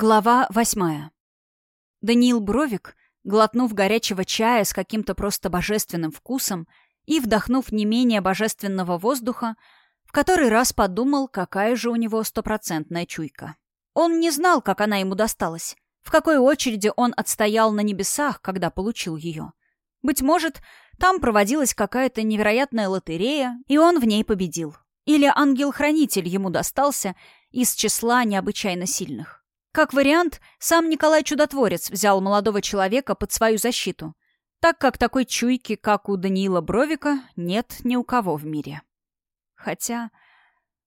Глава восьмая. Даниил Бровик, глотнув горячего чая с каким-то просто божественным вкусом и вдохнув не менее божественного воздуха, в который раз подумал, какая же у него стопроцентная чуйка. Он не знал, как она ему досталась, в какой очереди он отстоял на небесах, когда получил ее. Быть может, там проводилась какая-то невероятная лотерея, и он в ней победил. Или ангел-хранитель ему достался из числа необычайно сильных. Как вариант, сам Николай Чудотворец взял молодого человека под свою защиту, так как такой чуйки, как у Даниила Бровика, нет ни у кого в мире. Хотя,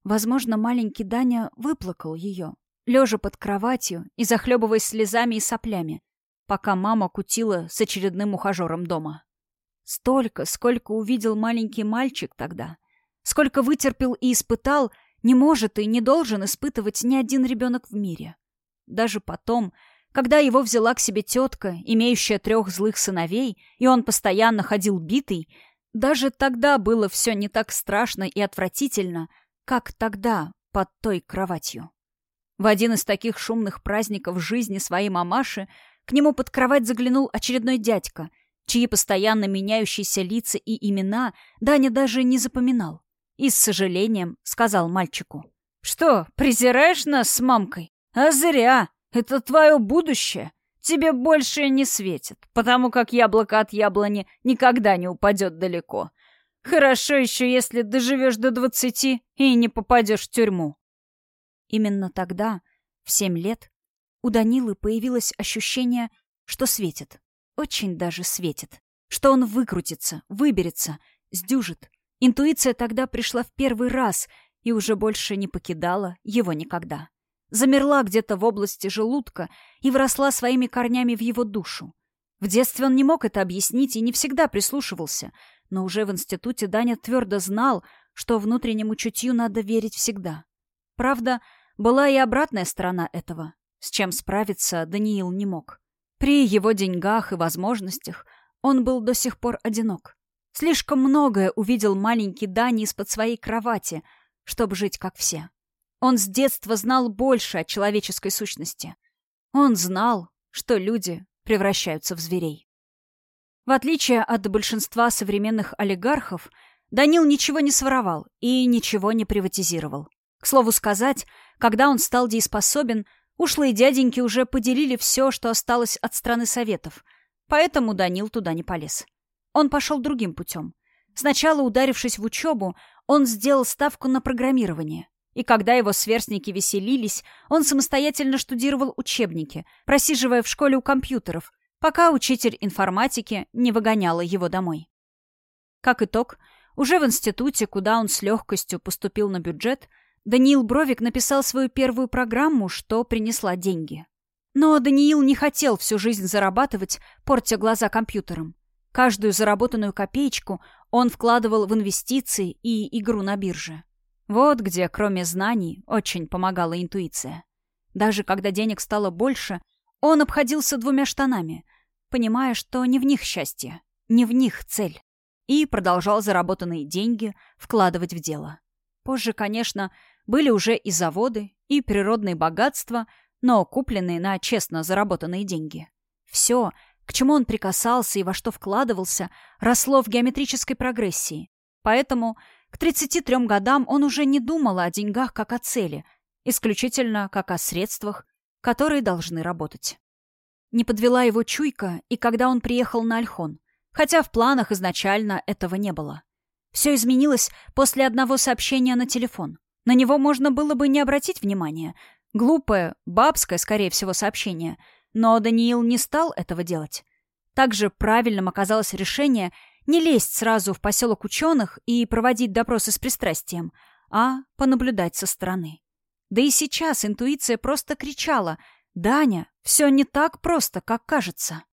возможно, маленький Даня выплакал ее, лежа под кроватью и захлебываясь слезами и соплями, пока мама кутила с очередным ухажером дома. Столько, сколько увидел маленький мальчик тогда, сколько вытерпел и испытал, не может и не должен испытывать ни один ребенок в мире. Даже потом, когда его взяла к себе тетка, имеющая трех злых сыновей, и он постоянно ходил битый, даже тогда было все не так страшно и отвратительно, как тогда под той кроватью. В один из таких шумных праздников жизни своей мамаши к нему под кровать заглянул очередной дядька, чьи постоянно меняющиеся лица и имена Даня даже не запоминал. И с сожалением сказал мальчику. «Что, презираешь нас с мамкой? А зря. Это твое будущее. Тебе больше не светит, потому как яблоко от яблони никогда не упадет далеко. Хорошо еще, если доживешь до двадцати и не попадешь в тюрьму. Именно тогда, в семь лет, у Данилы появилось ощущение, что светит. Очень даже светит. Что он выкрутится, выберется, сдюжит. Интуиция тогда пришла в первый раз и уже больше не покидала его никогда замерла где-то в области желудка и вросла своими корнями в его душу. В детстве он не мог это объяснить и не всегда прислушивался, но уже в институте Даня твердо знал, что внутреннему чутью надо верить всегда. Правда, была и обратная сторона этого, с чем справиться Даниил не мог. При его деньгах и возможностях он был до сих пор одинок. Слишком многое увидел маленький Дани из-под своей кровати, чтобы жить как все. Он с детства знал больше о человеческой сущности. Он знал, что люди превращаются в зверей. В отличие от большинства современных олигархов, Данил ничего не своровал и ничего не приватизировал. К слову сказать, когда он стал дееспособен, ушлые дяденьки уже поделили все, что осталось от страны Советов, поэтому Данил туда не полез. Он пошел другим путем. Сначала, ударившись в учебу, он сделал ставку на программирование. И когда его сверстники веселились, он самостоятельно штудировал учебники, просиживая в школе у компьютеров, пока учитель информатики не выгоняла его домой. Как итог, уже в институте, куда он с легкостью поступил на бюджет, Даниил Бровик написал свою первую программу, что принесла деньги. Но Даниил не хотел всю жизнь зарабатывать, портя глаза компьютером. Каждую заработанную копеечку он вкладывал в инвестиции и игру на бирже. Вот где, кроме знаний, очень помогала интуиция. Даже когда денег стало больше, он обходился двумя штанами, понимая, что не в них счастье, не в них цель, и продолжал заработанные деньги вкладывать в дело. Позже, конечно, были уже и заводы, и природные богатства, но купленные на честно заработанные деньги. Все, к чему он прикасался и во что вкладывался, росло в геометрической прогрессии. Поэтому к 33 годам он уже не думал о деньгах как о цели, исключительно как о средствах, которые должны работать. Не подвела его чуйка, и когда он приехал на Альхон, хотя в планах изначально этого не было. Все изменилось после одного сообщения на телефон. На него можно было бы не обратить внимания. Глупое, бабское, скорее всего, сообщение. Но Даниил не стал этого делать. Также правильным оказалось решение не лезть сразу в поселок ученых и проводить допросы с пристрастием, а понаблюдать со стороны. Да и сейчас интуиция просто кричала «Даня, все не так просто, как кажется».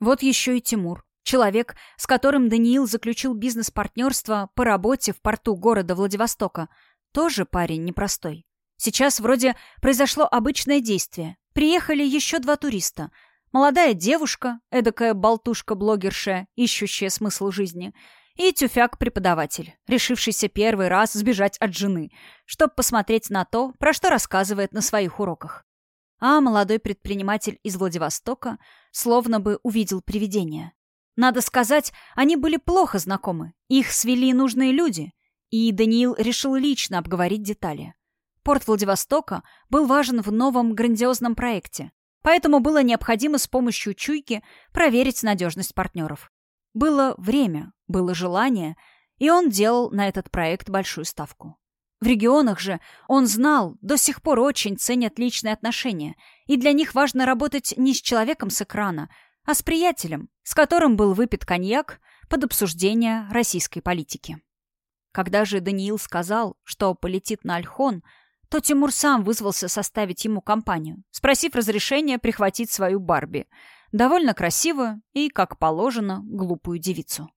Вот еще и Тимур, человек, с которым Даниил заключил бизнес-партнерство по работе в порту города Владивостока, тоже парень непростой. Сейчас вроде произошло обычное действие. Приехали еще два туриста — Молодая девушка, эдакая болтушка-блогерша, ищущая смысл жизни, и тюфяк-преподаватель, решившийся первый раз сбежать от жены, чтобы посмотреть на то, про что рассказывает на своих уроках. А молодой предприниматель из Владивостока словно бы увидел привидение. Надо сказать, они были плохо знакомы, их свели нужные люди, и Даниил решил лично обговорить детали. Порт Владивостока был важен в новом грандиозном проекте, поэтому было необходимо с помощью чуйки проверить надежность партнеров. Было время, было желание, и он делал на этот проект большую ставку. В регионах же, он знал, до сих пор очень ценят личные отношения, и для них важно работать не с человеком с экрана, а с приятелем, с которым был выпит коньяк под обсуждение российской политики. Когда же Даниил сказал, что полетит на Альхон, то Тимур сам вызвался составить ему компанию, спросив разрешения прихватить свою Барби, довольно красивую и, как положено, глупую девицу.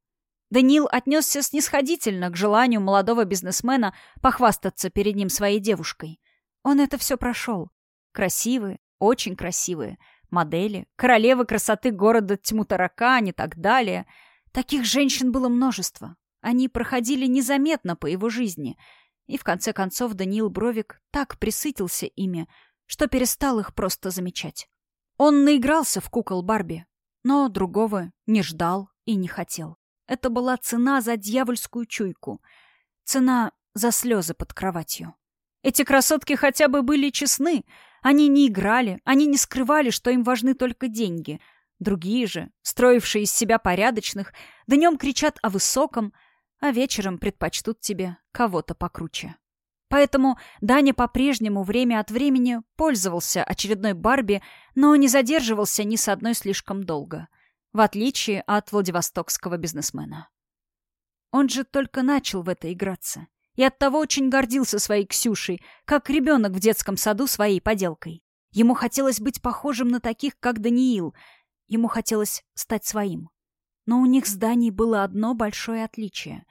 Даниил отнесся снисходительно к желанию молодого бизнесмена похвастаться перед ним своей девушкой. Он это все прошел. Красивые, очень красивые, модели, королевы красоты города Тьму-Таракань и так далее. Таких женщин было множество. Они проходили незаметно по его жизни — и в конце концов Даниил Бровик так присытился ими, что перестал их просто замечать. Он наигрался в кукол Барби, но другого не ждал и не хотел. Это была цена за дьявольскую чуйку, цена за слезы под кроватью. Эти красотки хотя бы были честны, они не играли, они не скрывали, что им важны только деньги. Другие же, строившие из себя порядочных, днем кричат о высоком — а вечером предпочтут тебе кого-то покруче. Поэтому Даня по-прежнему время от времени пользовался очередной Барби, но не задерживался ни с одной слишком долго, в отличие от владивостокского бизнесмена. Он же только начал в это играться, и оттого очень гордился своей Ксюшей, как ребенок в детском саду своей поделкой. Ему хотелось быть похожим на таких, как Даниил, ему хотелось стать своим. Но у них с Даней было одно большое отличие.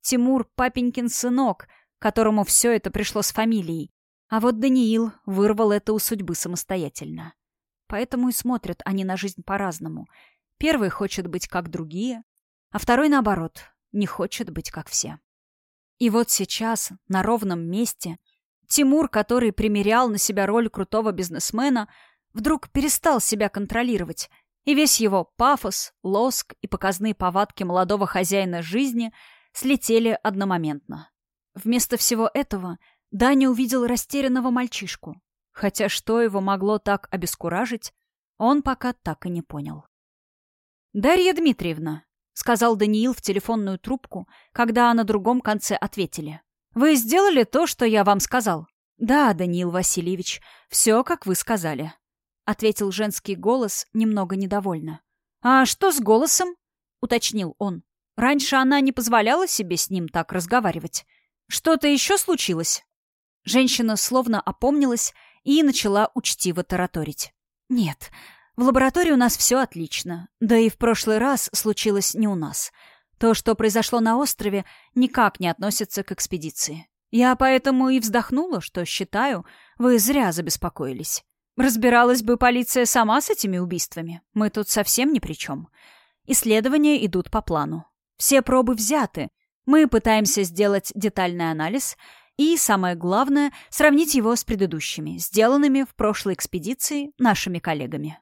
Тимур — папенькин сынок, которому все это пришло с фамилией. А вот Даниил вырвал это у судьбы самостоятельно. Поэтому и смотрят они на жизнь по-разному. Первый хочет быть как другие, а второй, наоборот, не хочет быть как все. И вот сейчас, на ровном месте, Тимур, который примерял на себя роль крутого бизнесмена, вдруг перестал себя контролировать и весь его пафос, лоск и показные повадки молодого хозяина жизни слетели одномоментно. Вместо всего этого Даня увидел растерянного мальчишку, хотя что его могло так обескуражить, он пока так и не понял. «Дарья Дмитриевна», — сказал Даниил в телефонную трубку, когда на другом конце ответили. «Вы сделали то, что я вам сказал?» «Да, Даниил Васильевич, все, как вы сказали» ответил женский голос немного недовольно. «А что с голосом?» — уточнил он. «Раньше она не позволяла себе с ним так разговаривать. Что-то еще случилось?» Женщина словно опомнилась и начала учтиво тараторить. «Нет, в лаборатории у нас все отлично. Да и в прошлый раз случилось не у нас. То, что произошло на острове, никак не относится к экспедиции. Я поэтому и вздохнула, что, считаю, вы зря забеспокоились. Разбиралась бы полиция сама с этими убийствами. Мы тут совсем ни при чем. Исследования идут по плану. Все пробы взяты. Мы пытаемся сделать детальный анализ и, самое главное, сравнить его с предыдущими, сделанными в прошлой экспедиции нашими коллегами.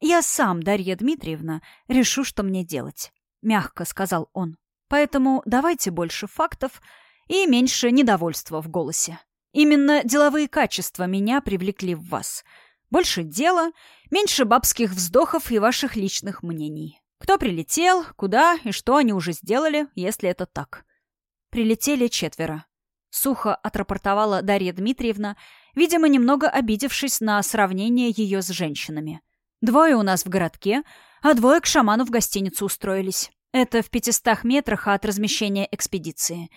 «Я сам, Дарья Дмитриевна, решу, что мне делать», — мягко сказал он. «Поэтому давайте больше фактов и меньше недовольства в голосе. Именно деловые качества меня привлекли в вас — больше дела, меньше бабских вздохов и ваших личных мнений. Кто прилетел, куда и что они уже сделали, если это так. Прилетели четверо. Сухо отрапортовала Дарья Дмитриевна, видимо, немного обидевшись на сравнение ее с женщинами. Двое у нас в городке, а двое к шаману в гостиницу устроились. Это в пятистах метрах от размещения экспедиции.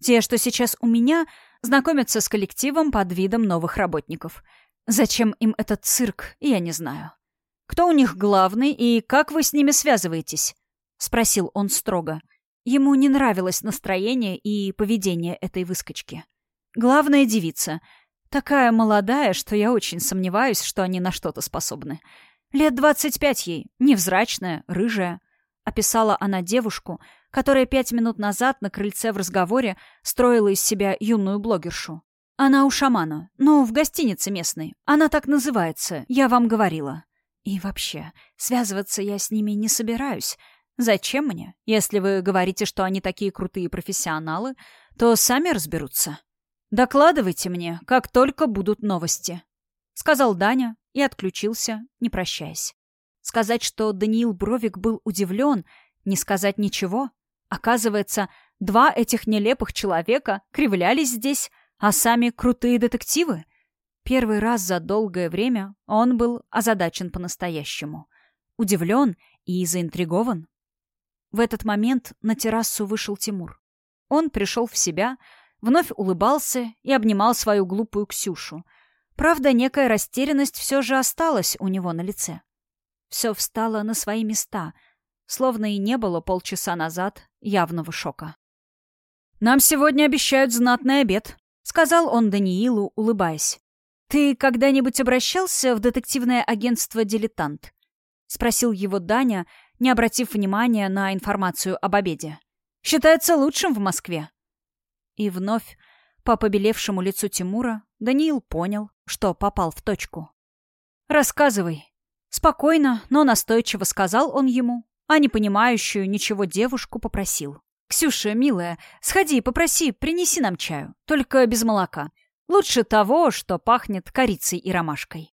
Те, что сейчас у меня, знакомятся с коллективом под видом новых работников — Зачем им этот цирк, я не знаю. Кто у них главный и как вы с ними связываетесь? Спросил он строго. Ему не нравилось настроение и поведение этой выскочки. Главная девица. Такая молодая, что я очень сомневаюсь, что они на что-то способны. Лет двадцать пять ей, невзрачная, рыжая. Описала она девушку, которая пять минут назад на крыльце в разговоре строила из себя юную блогершу. Она у шамана. Ну, в гостинице местной. Она так называется, я вам говорила. И вообще, связываться я с ними не собираюсь. Зачем мне? Если вы говорите, что они такие крутые профессионалы, то сами разберутся. Докладывайте мне, как только будут новости. Сказал Даня и отключился, не прощаясь. Сказать, что Даниил Бровик был удивлен, не сказать ничего. Оказывается, два этих нелепых человека кривлялись здесь, а сами крутые детективы. Первый раз за долгое время он был озадачен по-настоящему. Удивлен и заинтригован. В этот момент на террасу вышел Тимур. Он пришел в себя, вновь улыбался и обнимал свою глупую Ксюшу. Правда, некая растерянность все же осталась у него на лице. Все встало на свои места, словно и не было полчаса назад явного шока. «Нам сегодня обещают знатный обед», — сказал он Даниилу, улыбаясь. «Ты когда-нибудь обращался в детективное агентство «Дилетант»?» — спросил его Даня, — не обратив внимания на информацию об обеде. «Считается лучшим в Москве». И вновь, по побелевшему лицу Тимура, Даниил понял, что попал в точку. «Рассказывай». Спокойно, но настойчиво сказал он ему, а непонимающую ничего девушку попросил. «Ксюша, милая, сходи, попроси, принеси нам чаю, только без молока. Лучше того, что пахнет корицей и ромашкой».